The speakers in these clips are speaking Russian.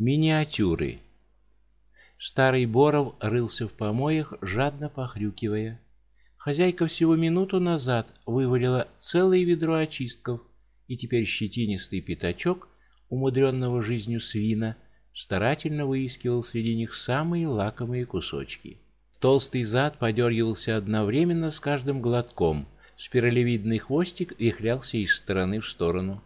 Миниатюры. Старый Боров рылся в помоях, жадно похрюкивая. Хозяйка всего минуту назад вывалила целое ведро очистков, и теперь щетинистый пятачок, умудренного жизнью свина, старательно выискивал среди них самые лакомые кусочки. Толстый зад подергивался одновременно с каждым глотком. Спиралевидный хвостик вихлялся из стороны в сторону.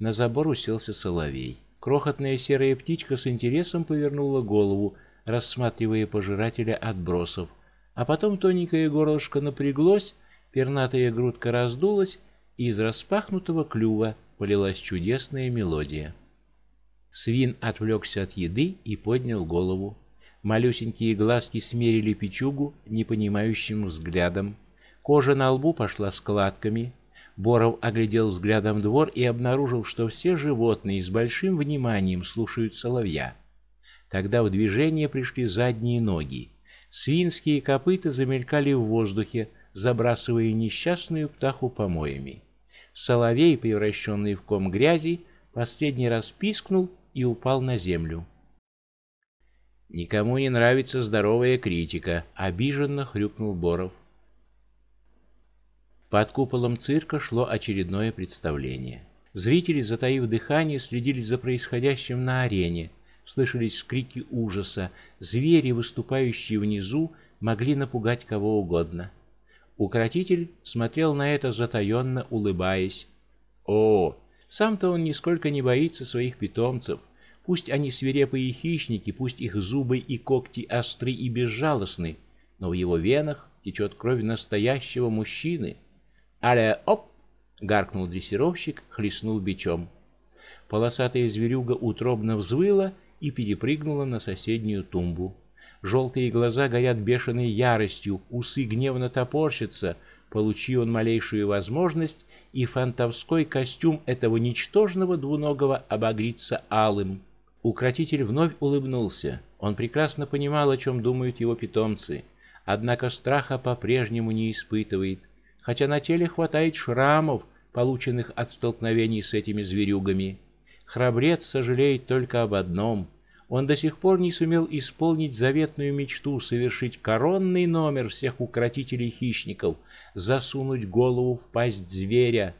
На забор уселся соловей. Крохотная серая птичка с интересом повернула голову, рассматривая пожирателя отбросов, а потом тоненькое горлышко напряглось, пернатая грудка раздулась, и из распахнутого клюва полилась чудесная мелодия. Свин отвлекся от еды и поднял голову. Малюсенькие глазки смерили печугу непонимающим взглядом. Кожа на лбу пошла складками, Боров оглядел взглядом двор и обнаружил, что все животные с большим вниманием слушают соловья. Тогда в движение пришли задние ноги. Свинские копыта замелькали в воздухе, забрасывая несчастную птаху помоями. Соловей, превращенный в ком грязи, последний раз пискнул и упал на землю. Никому не нравится здоровая критика, обиженно хрюкнул Боров. Под куполом цирка шло очередное представление. Зрители, затаив дыхание, следили за происходящим на арене. Слышались крики ужаса. Звери, выступающие внизу, могли напугать кого угодно. Укротитель смотрел на это затаенно улыбаясь. О, сам-то он нисколько не боится своих питомцев. Пусть они свирепые хищники, пусть их зубы и когти остры и безжалостны, но в его венах течет кровь настоящего мужчины. Але оп! гаркнул дрессировщик, хлестнул бичом. Полосатая зверюга утробно взвыла и перепрыгнула на соседнюю тумбу. Желтые глаза горят бешеной яростью, усы гневно топорщатся. Получи он малейшую возможность, и фантовской костюм этого ничтожного двуногого обогрится алым. Укротитель вновь улыбнулся. Он прекрасно понимал, о чем думают его питомцы, однако страха по-прежнему не испытывает хотя на теле хватает шрамов, полученных от столкновений с этими зверюгами. Храбрец сожалеет только об одном: он до сих пор не сумел исполнить заветную мечту совершить коронный номер всех укротителей хищников, засунуть голову в пасть зверя.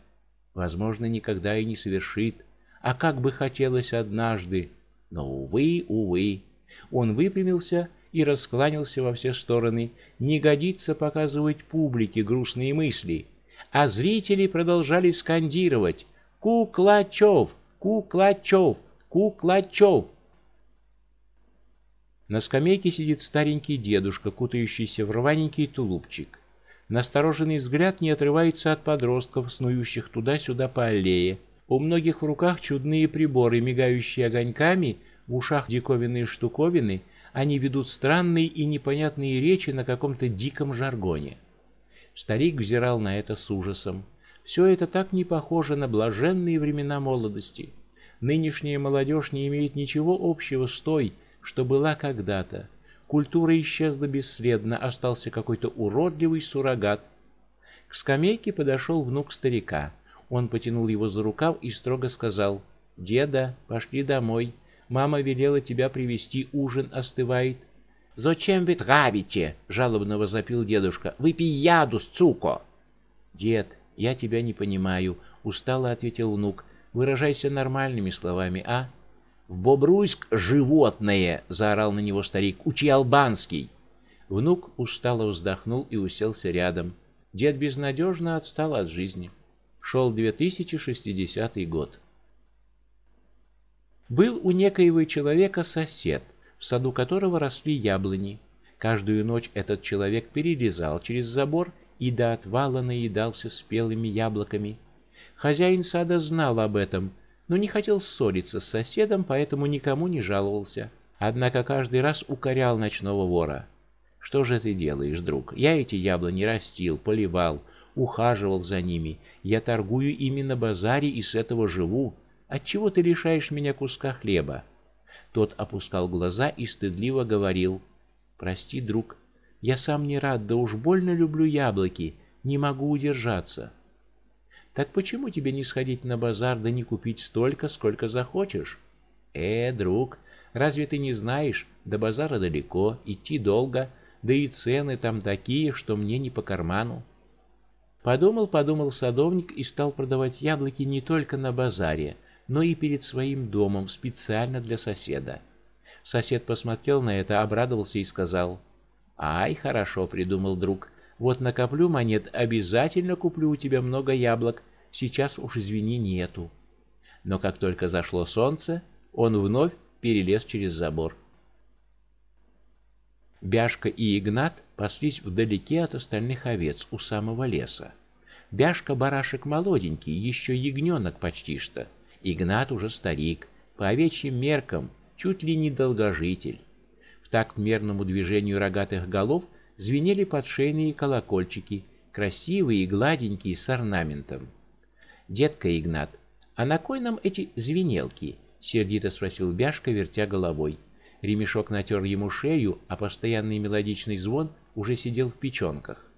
Возможно, никогда и не совершит, а как бы хотелось однажды. Но увы, увы. Он выпрямился и раскланялся во все стороны. Не годится показывать публике грустные мысли. А зрители продолжали скандировать: "Куклачев, Куклачев, Куклачев!" На скамейке сидит старенький дедушка, кутающийся в рваненький тулупчик. Настороженный взгляд не отрывается от подростков, снующих туда-сюда по аллее. У многих в руках чудные приборы, мигающие огоньками, в ушах диковинные штуковины, они ведут странные и непонятные речи на каком-то диком жаргоне. Старик взирал на это с ужасом. Все это так не похоже на блаженные времена молодости. Нынешняя молодежь не имеет ничего общего с той, что была когда-то. Культура исчезла бесследно, остался какой-то уродливый суррогат. К скамейке подошел внук старика. Он потянул его за рукав и строго сказал: "Деда, пошли домой. Мама велела тебя привести, ужин остывает. Зачем вы травите? жалобно возопил дедушка. Выпей яду с цуко. Дед, я тебя не понимаю, устало ответил внук. Выражайся нормальными словами, а? В Бобруйск животное, заорал на него старик. Учи албанский. Внук устало вздохнул и уселся рядом. Дед безнадежно отстал от жизни. Шел 2060 год. Был у некоего человека сосед, в саду которого росли яблони. Каждую ночь этот человек перелезал через забор и до отвала наедался спелыми яблоками. Хозяин сада знал об этом, но не хотел ссориться с соседом, поэтому никому не жаловался. Однако каждый раз укорял ночного вора. Что же ты делаешь, друг? Я эти яблони растил, поливал, ухаживал за ними. Я торгую ими на базаре и с этого живу. Отчего ты лишаешь меня куска хлеба? Тот опускал глаза и стыдливо говорил: "Прости, друг, я сам не рад, да уж больно люблю яблоки, не могу удержаться". Так почему тебе не сходить на базар да не купить столько, сколько захочешь? Э, друг, разве ты не знаешь, до базара далеко, идти долго, да и цены там такие, что мне не по карману. Подумал, подумал садовник и стал продавать яблоки не только на базаре, но и перед своим домом специально для соседа. Сосед посмотрел на это, обрадовался и сказал: "Ай, хорошо придумал, друг. Вот накоплю монет, обязательно куплю у тебя много яблок. Сейчас уж извини, нету". Но как только зашло солнце, он вновь перелез через забор. Бяшка и Игнат паслись вдалеке от остальных овец у самого леса. Бяшка барашек молоденький, еще ягненок почти что. Игнат уже старик, по овечьим меркам чуть ли не долгожитель. В такт мерному движению рогатых голов звенели подшейные колокольчики, красивые и гладенькие с орнаментом. Детка Игнат, а на кой нам эти звенелки? сердито спросил Бяшка, вертя головой. Ремешок натер ему шею, а постоянный мелодичный звон уже сидел в печенках.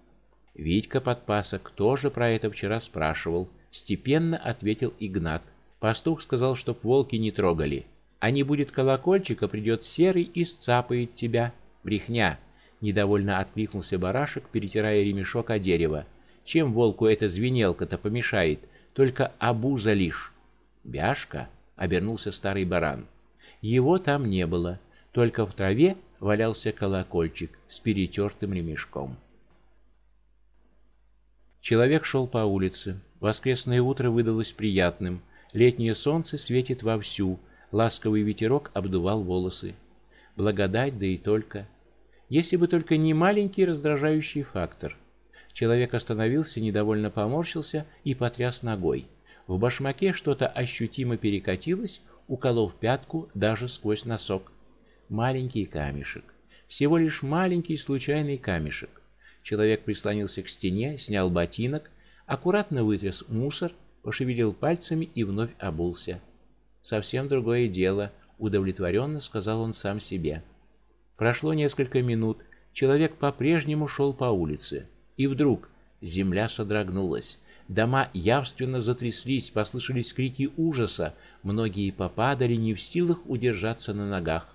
Витька Подпасок тоже про это вчера спрашивал, степенно ответил Игнат. Пастух сказал, чтоб волки не трогали. А не будет колокольчика, придет серый и сцапает тебя. Брехня. Недовольно откликнулся барашек, перетирая ремешок о дерево. Чем волку эта звенелка-то помешает? Только обуза лишь. Бяшка, обернулся старый баран. Его там не было. Только в траве валялся колокольчик с перетертым ремешком. Человек шел по улице. Воскресное утро выдалось приятным. Летнее солнце светит вовсю, ласковый ветерок обдувал волосы. Благодать, да и только. Если бы только не маленький раздражающий фактор. Человек остановился, недовольно поморщился и потряс ногой. В башмаке что-то ощутимо перекатилось, уколов пятку даже сквозь носок маленький камешек. Всего лишь маленький случайный камешек. Человек прислонился к стене, снял ботинок, аккуратно вытряс мусор, пошевелил пальцами и вновь обулся. Совсем другое дело, удовлетворенно сказал он сам себе. Прошло несколько минут, человек по-прежнему шел по улице, и вдруг земля содрогнулась. Дома явственно затряслись, послышались крики ужаса, многие попадали не в силах удержаться на ногах.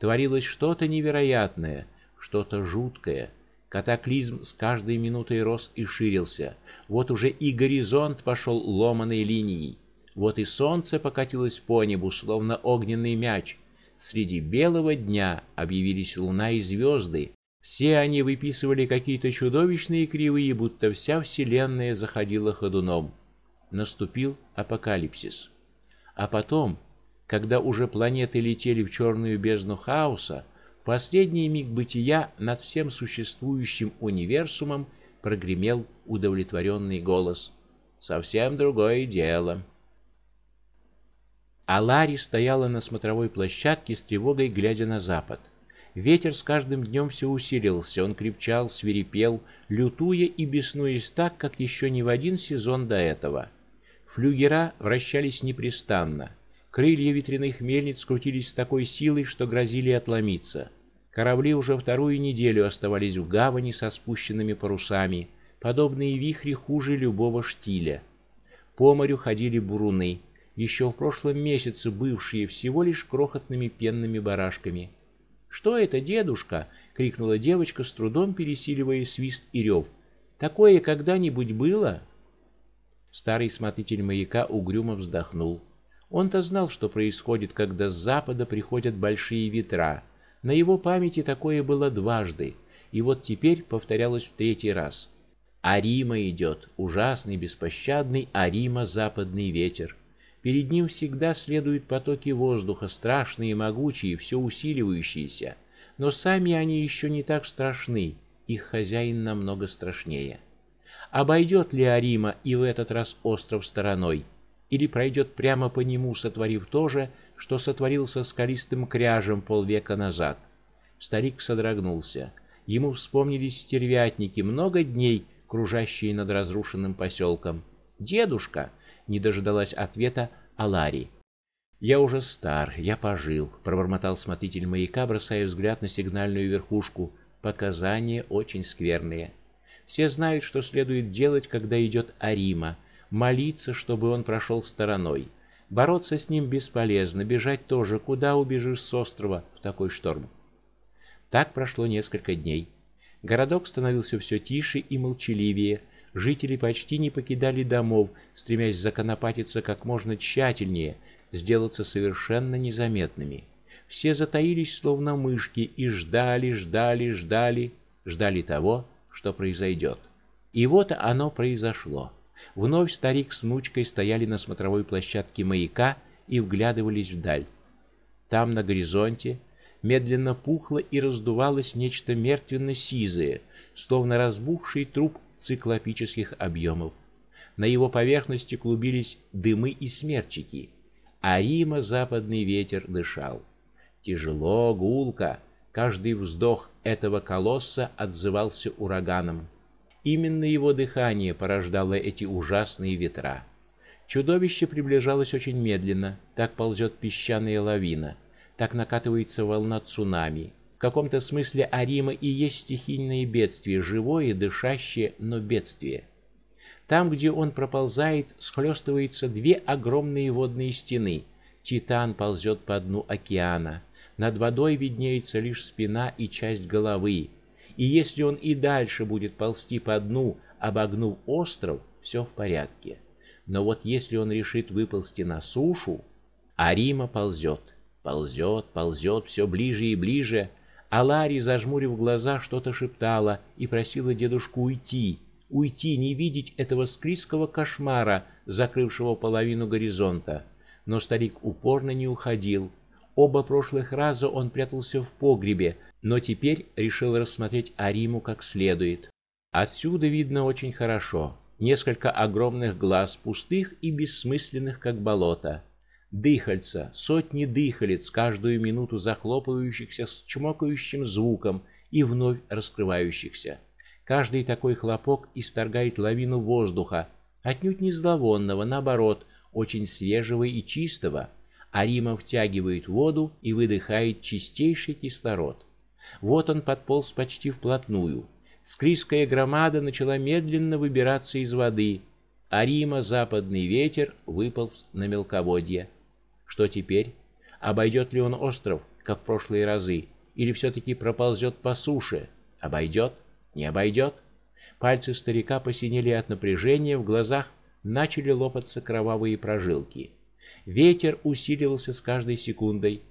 Творилось что-то невероятное, что-то жуткое. Катаклизм с каждой минутой рос и ширился. Вот уже и горизонт пошел ломаной линией. Вот и солнце покатилось по небу, словно огненный мяч. Среди белого дня объявились луна и звезды. Все они выписывали какие-то чудовищные кривые, будто вся вселенная заходила ходуном. Наступил апокалипсис. А потом когда уже планеты летели в черную бездну хаоса, последний миг бытия над всем существующим универсумом прогремел удовлетворенный голос: "Совсем другое дело". А Ларри стояла на смотровой площадке с тревогой глядя на запад. Ветер с каждым днем все усиливался, он крепчал, свирепел, лютуя и беснуясь так, как еще ни в один сезон до этого. Флюгера вращались непрестанно. Крылья ветряных мельниц крутились с такой силой, что грозили отломиться. Корабли уже вторую неделю оставались в гавани со спущенными парусами, подобные вихри хуже любого штиля. По морю ходили буруны, еще в прошлом месяце бывшие всего лишь крохотными пенными барашками. "Что это, дедушка?" крикнула девочка, с трудом пересиливая свист и рев. "Такое когда-нибудь было?" Старый смотритель маяка угрюмо вздохнул. Он-то знал, что происходит, когда с запада приходят большие ветра. На его памяти такое было дважды, и вот теперь повторялось в третий раз. Арима идет, ужасный, беспощадный Арима западный ветер. Перед ним всегда следуют потоки воздуха, страшные, могучие, все усиливающиеся, но сами они еще не так страшны, их хозяин намного страшнее. Обойдет ли Арима и в этот раз остров стороной? Или пройдет прямо по нему, сотворив то же, что сотворил со скалистым кряжем полвека назад. Старик содрогнулся. Ему вспомнились стервятники, много дней кружащие над разрушенным поселком. Дедушка не дожидалась ответа Алари. Я уже стар, я пожил, пробормотал смотритель маяка, бросая взгляд на сигнальную верхушку. Показания очень скверные. Все знают, что следует делать, когда идет Арима молиться, чтобы он прошел стороной. Бороться с ним бесполезно, бежать тоже, куда убежишь с острова в такой шторм. Так прошло несколько дней. Городок становился все тише и молчаливее. Жители почти не покидали домов, стремясь законопатиться как можно тщательнее, сделаться совершенно незаметными. Все затаились словно мышки и ждали, ждали, ждали, ждали того, что произойдет. И вот оно произошло. Вновь старик с внучкой стояли на смотровой площадке маяка и вглядывались вдаль. Там на горизонте медленно пухло и раздувалось нечто мертвенно-сизое, словно разбухший труп циклопических объемов. На его поверхности клубились дымы и смерчики, а Рима западный ветер дышал. Тяжело, гулко, каждый вздох этого колосса отзывался ураганом. Именно его дыхание порождало эти ужасные ветра. Чудовище приближалось очень медленно, так ползет песчаная лавина, так накатывается волна цунами. В каком-то смысле Арима и есть стихийное бедствие, живое, дышащее, но бедствие. Там, где он проползает, схлестываются две огромные водные стены. Титан ползет по дну океана. Над водой виднеется лишь спина и часть головы. И если он и дальше будет ползти по дну, обогнув остров, все в порядке. Но вот если он решит выползти на сушу, Арима ползет, ползет, ползет все ближе и ближе, а Ларри, зажмурив глаза, что-то шептала и просила дедушку уйти, уйти, не видеть этого скриского кошмара, закрывшего половину горизонта. Но старик упорно не уходил. Оба прошлых раза он прятался в погребе, но теперь решил рассмотреть Ариму как следует. Отсюда видно очень хорошо. Несколько огромных глаз, пустых и бессмысленных, как болото. Дыхальца, сотни дыхалец, каждую минуту захлопывающихся с чмокающим звуком и вновь раскрывающихся. Каждый такой хлопок исторгает лавину воздуха, отнюдь не зловонного, наоборот, очень свежего и чистого. Арима втягивает воду и выдыхает чистейший кислород. Вот он подполз почти вплотную. Склизкая громада начала медленно выбираться из воды, а Рима западный ветер выполз на мелководье. Что теперь? Обойдет ли он остров, как в прошлые разы, или все таки проползет по суше? Обойдет? Не обойдет? Пальцы старика посинели от напряжения, в глазах начали лопаться кровавые прожилки. Ветер усиливался с каждой секундой.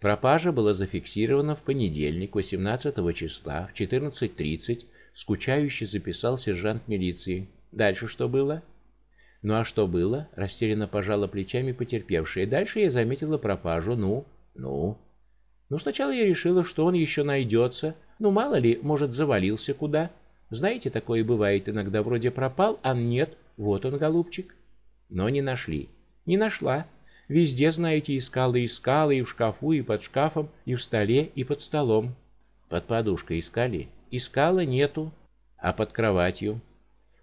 Пропажа была зафиксирована в понедельник, 18 числа в 14:30. Скучающе записал сержант милиции. Дальше что было? Ну а что было? Растерянно пожала плечами потерпевшая. Дальше я заметила пропажу. Ну, ну. Ну сначала я решила, что он еще найдется. Ну мало ли, может, завалился куда. Знаете, такое бывает иногда, вроде пропал, а нет, вот он, голубчик. Но не нашли. Не нашла. Везде, знаете, искала искала, и в шкафу, и под шкафом, и в столе, и под столом. Под подушкой искали? Искала, нету. А под кроватью?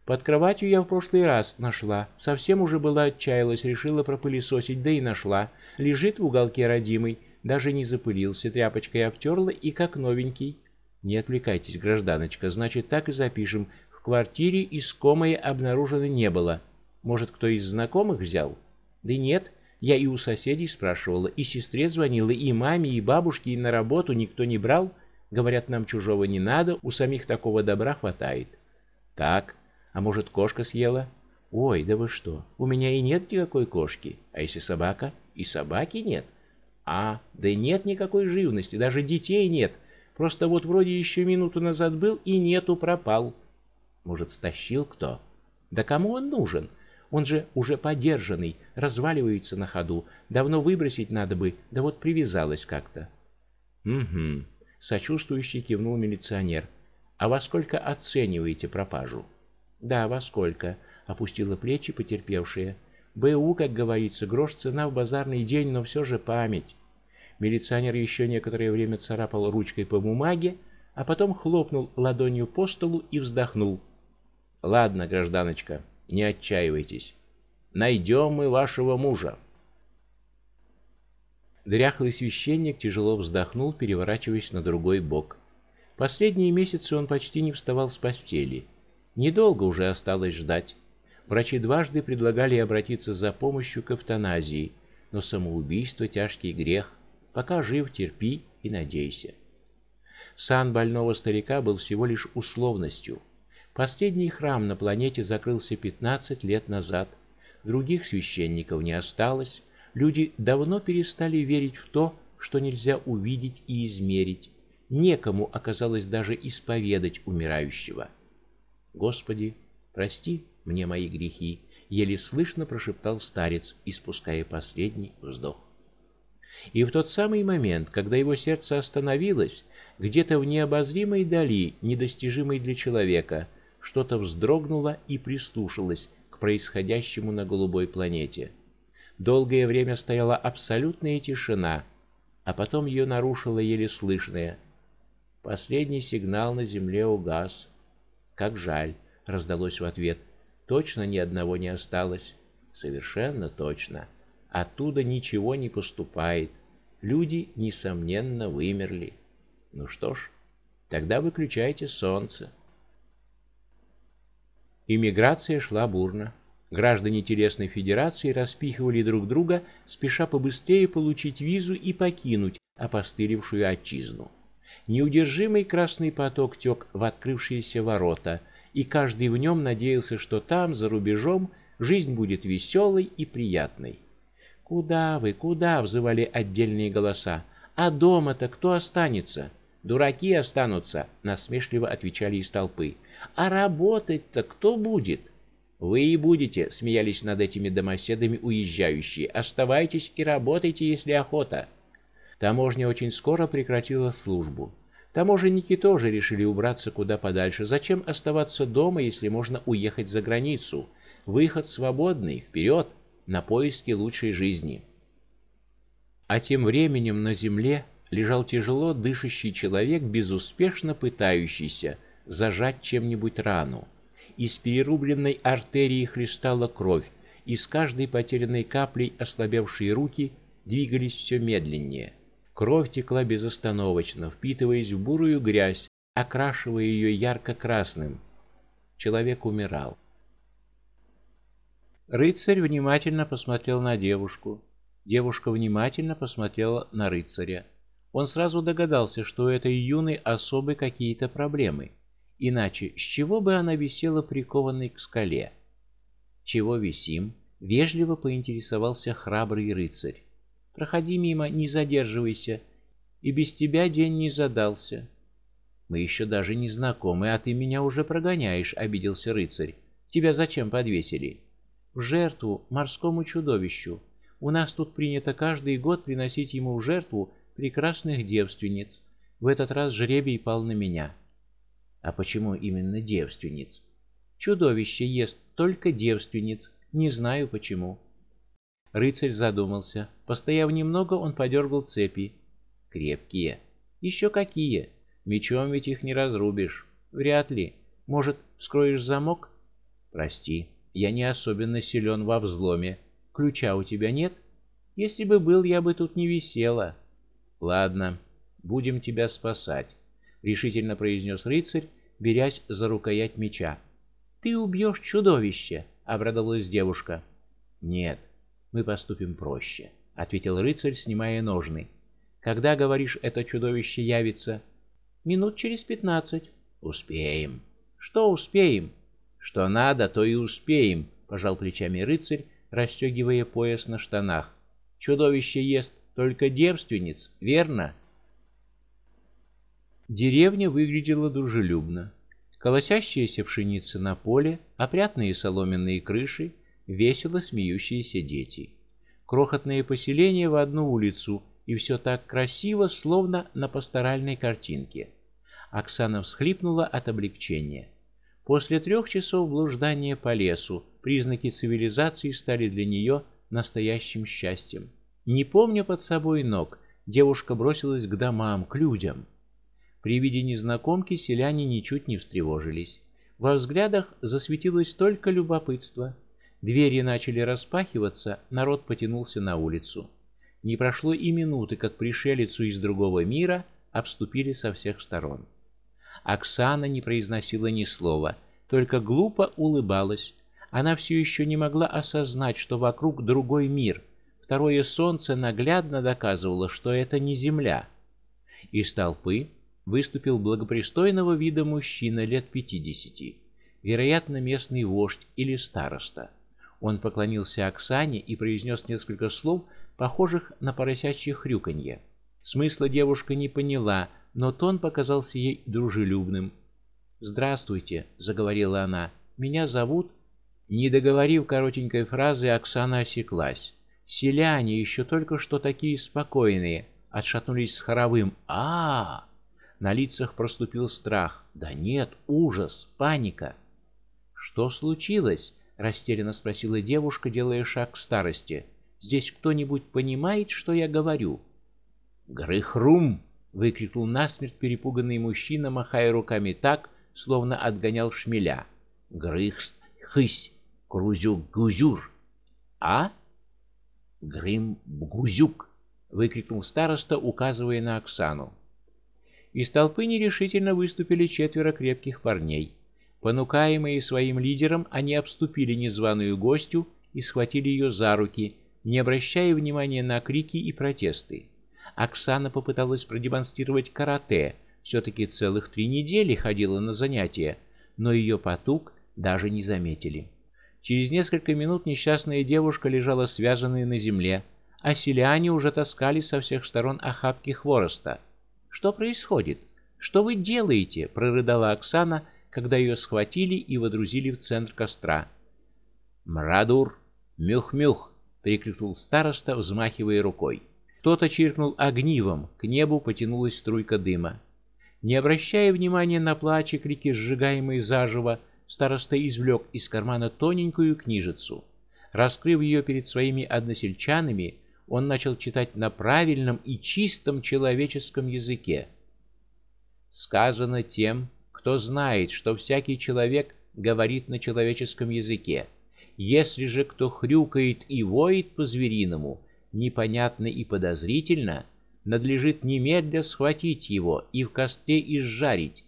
Под кроватью я в прошлый раз нашла. Совсем уже была отчаялась, решила пропылесосить, да и нашла. Лежит в уголке родимый, даже не запылился, тряпочкой обтерла и как новенький. Не отвлекайтесь, гражданочка, значит, так и запишем. В квартире искомое обнаружено не было. Может, кто из знакомых взял? Да нет, я и у соседей спрашивала, и сестре звонила, и маме, и бабушке, и на работу никто не брал. Говорят, нам чужого не надо, у самих такого добра хватает. Так, а может, кошка съела? Ой, да вы что? У меня и нет никакой кошки. А если собака? И собаки нет. А, да нет никакой живности, даже детей нет. Просто вот вроде еще минуту назад был и нету, пропал. Может, стащил кто? Да кому он нужен? Он же уже подержанный, разваливается на ходу. Давно выбросить надо бы, да вот привязалась как-то. Угу, сочувствующе кивнул милиционер. А во сколько оцениваете пропажу? Да, во сколько? опустила плечи потерпевшая. БУ, как говорится, грош цена в базарный день, но все же память. Милиционер еще некоторое время царапал ручкой по бумаге, а потом хлопнул ладонью по столу и вздохнул. Ладно, гражданочка, не отчаивайтесь. Найдем мы вашего мужа. Дряхлый священник тяжело вздохнул, переворачиваясь на другой бок. Последние месяцы он почти не вставал с постели. Недолго уже осталось ждать. Врачи дважды предлагали обратиться за помощью к эвтаназии, но самоубийство тяжкий грех. Пока жив, терпи и надейся. Сан больного старика был всего лишь условностью. Последний храм на планете закрылся 15 лет назад. Других священников не осталось. Люди давно перестали верить в то, что нельзя увидеть и измерить. Некому оказалось даже исповедать умирающего. Господи, прости мне мои грехи, еле слышно прошептал старец, испуская последний вздох. И в тот самый момент, когда его сердце остановилось, где-то в необозримой дали, недостижимой для человека, что-то вздрогнуло и прислушалось к происходящему на голубой планете. Долгое время стояла абсолютная тишина, а потом ее нарушило еле слышное: "Последний сигнал на земле угас. Как жаль", раздалось в ответ. "Точно ни одного не осталось". "Совершенно точно". Оттуда ничего не поступает. Люди несомненно вымерли. Ну что ж, тогда выключайте солнце. Иммиграция шла бурно. Граждане телесной федерации распихивали друг друга, спеша побыстрее получить визу и покинуть опостылевшую отчизну. Неудержимый красный поток тек в открывшиеся ворота, и каждый в нем надеялся, что там, за рубежом, жизнь будет веселой и приятной. Куда вы, куда, взывали отдельные голоса. А дома-то кто останется? Дураки останутся, насмешливо отвечали из толпы. А работать-то кто будет? Вы и будете, смеялись над этими домоседами уезжающие. Оставайтесь и работайте, если охота. Таможня очень скоро прекратила службу. Таможенники тоже решили убраться куда подальше. Зачем оставаться дома, если можно уехать за границу? Выход свободный, вперед! на поиски лучшей жизни. А тем временем на земле лежал тяжело дышащий человек, безуспешно пытающийся зажать чем-нибудь рану. Из перерубленной артерии хлестала кровь, и с каждой потерянной каплей ослабевшие руки двигались все медленнее. Кровь текла безостановочно, впитываясь в бурую грязь, окрашивая ее ярко-красным. Человек умирал. Рыцарь внимательно посмотрел на девушку. Девушка внимательно посмотрела на рыцаря. Он сразу догадался, что у этой юной особы какие-то проблемы. Иначе с чего бы она висела прикованной к скале? Чего висим? вежливо поинтересовался храбрый рыцарь. Проходи мимо, не задерживайся. И без тебя день не задался. Мы еще даже не знакомы, а ты меня уже прогоняешь, обиделся рыцарь. Тебя зачем подвесили? в жертву морскому чудовищу. У нас тут принято каждый год приносить ему в жертву прекрасных девственниц. В этот раз жребий пал на меня. А почему именно девственниц? Чудовище ест только девственниц, не знаю почему. Рыцарь задумался. Постояв немного, он подергал цепи. Крепкие. Еще какие? Мечом ведь их не разрубишь. Вряд ли. Может, вскроешь замок? Прости. Я не особенно силен во взломе. Ключа у тебя нет? Если бы был, я бы тут не висела. Ладно, будем тебя спасать, решительно произнес рыцарь, берясь за рукоять меча. Ты убьешь чудовище, обрадовалась девушка. Нет, мы поступим проще, ответил рыцарь, снимая ножны. Когда говоришь, это чудовище явится? Минут через пятнадцать. Успеем. Что успеем? Что надо, то и успеем, пожал плечами рыцарь, расстегивая пояс на штанах. Чудовище ест только девственниц, верно? Деревня выглядела дружелюбно. Колосящаяся пшеница на поле, опрятные соломенные крыши, весело смеющиеся дети. Крохотное поселение в одну улицу, и все так красиво, словно на пасторальной картинке. Оксана всхлипнула от облегчения. После трех часов блуждания по лесу признаки цивилизации стали для нее настоящим счастьем. Не помня под собой ног, девушка бросилась к домам, к людям. При виде незнакомки селяне ничуть не встревожились. Во взглядах засветилось только любопытство. Двери начали распахиваться, народ потянулся на улицу. Не прошло и минуты, как пришелицу из другого мира обступили со всех сторон. Оксана не произносила ни слова, только глупо улыбалась. Она все еще не могла осознать, что вокруг другой мир. Второе солнце наглядно доказывало, что это не земля. Из толпы выступил благопристойного вида мужчина лет пятидесяти, вероятно, местный вождь или староста. Он поклонился Оксане и произнес несколько слов, похожих на поросячье хрюканье. Смысла девушка не поняла, но тон показался ей дружелюбным. "Здравствуйте", заговорила она. "Меня зовут не договорив коротенькой фразы, Оксана осеклась. Селяне, еще только что такие спокойные, отшатнулись с хоровым: "А!" На лицах проступил страх. Да нет, ужас, паника. Что случилось? растерянно спросила девушка, делая шаг к старости. Здесь кто-нибудь понимает, что я говорю? Грыхрум, выкрикнул насмерть перепуганный мужчина, махая руками так, словно отгонял шмеля. Грыхст, хысь, Крузюк-гузюр. А? Грым-бгузюк, выкрикнул староста, указывая на Оксану. Из толпы нерешительно выступили четверо крепких парней. Понукаемые своим лидером, они обступили незваную гостью и схватили ее за руки, не обращая внимания на крики и протесты. Оксана попыталась продемонстрировать карате, все таки целых три недели ходила на занятия, но ее потуг даже не заметили. Через несколько минут несчастная девушка лежала связанная на земле, а селяне уже таскали со всех сторон охапки хвороста. Что происходит? Что вы делаете? прорыдала Оксана, когда ее схватили и водрузили в центр костра. Мрадур, мюх-мюх, прикрикнул староста, взмахивая рукой. Кто-то чиркнул огнивом, к небу потянулась струйка дыма. Не обращая внимания на плач и крики сжигаемой заживо, староста извлек из кармана тоненькую книжицу. Раскрыв ее перед своими односельчанами, он начал читать на правильном и чистом человеческом языке. Сказано тем, кто знает, что всякий человек говорит на человеческом языке. Если же кто хрюкает и воет по-звериному, непонятно и подозрительно, надлежит немедля схватить его и в костре изжарить,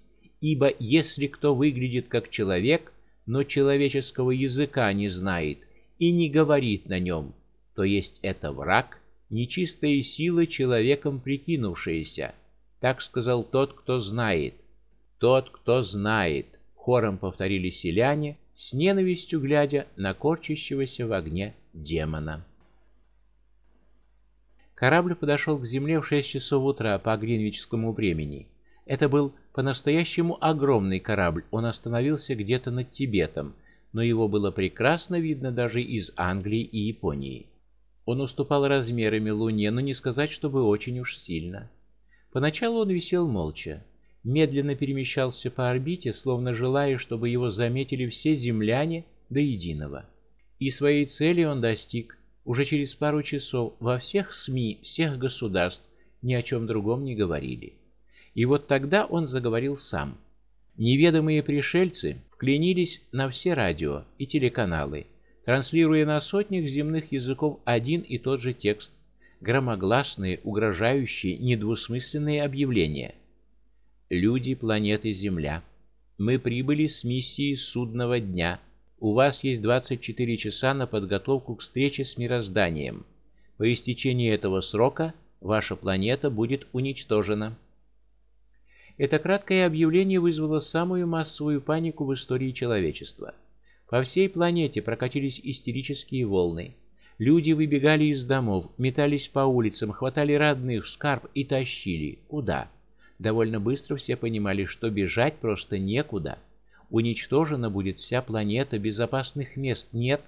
Ибо если кто выглядит как человек, но человеческого языка не знает и не говорит на нем, то есть это враг, нечистая сила человеком прикинувшаяся. Так сказал тот, кто знает. Тот, кто знает, хором повторили селяне, с ненавистью глядя на корчащегося в огне демона. Корабль подошел к земле в шесть часов утра по гринвичскому времени. Это был по-настоящему огромный корабль. Он остановился где-то над Тибетом, но его было прекрасно видно даже из Англии и Японии. Он уступал размерами Луне, но не сказать, чтобы очень уж сильно. Поначалу он висел молча, медленно перемещался по орбите, словно желая, чтобы его заметили все земляне до единого. И своей цели он достиг. Уже через пару часов во всех СМИ всех государств ни о чем другом не говорили. И вот тогда он заговорил сам. Неведомые пришельцы вклинились на все радио и телеканалы, транслируя на сотнях земных языков один и тот же текст, громогласные, угрожающие, недвусмысленные объявления. Люди планеты Земля, мы прибыли с миссией судного дня. У вас есть 24 часа на подготовку к встрече с мирозданием. По истечении этого срока ваша планета будет уничтожена. Это краткое объявление вызвало самую массовую панику в истории человечества. По всей планете прокатились истерические волны. Люди выбегали из домов, метались по улицам, хватали родных, скарб и тащили куда? Довольно быстро все понимали, что бежать просто некуда. Уничтожена будет вся планета, безопасных мест нет.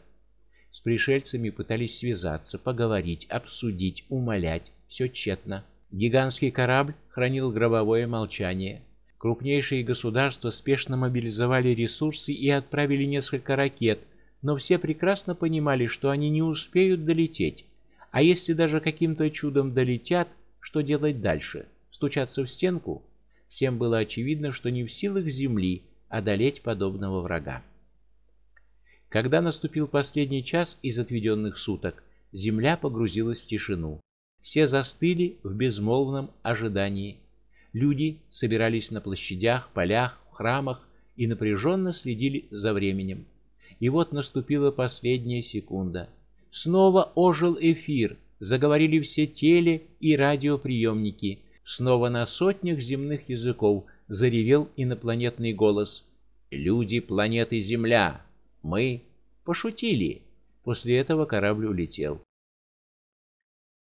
С пришельцами пытались связаться, поговорить, обсудить, умолять, все тщетно. Гигантский корабль хранил гробовое молчание. Крупнейшие государства спешно мобилизовали ресурсы и отправили несколько ракет, но все прекрасно понимали, что они не успеют долететь. А если даже каким-то чудом долетят, что делать дальше? Стучаться в стенку? Всем было очевидно, что не в силах земли одолеть подобного врага. Когда наступил последний час из отведенных суток, земля погрузилась в тишину. Все застыли в безмолвном ожидании. Люди собирались на площадях, полях, в храмах и напряженно следили за временем. И вот наступила последняя секунда. Снова ожил эфир, заговорили все теле и радиоприемники. Снова на сотнях земных языков заревел инопланетный голос. Люди планеты Земля, мы пошутили. После этого корабль улетел.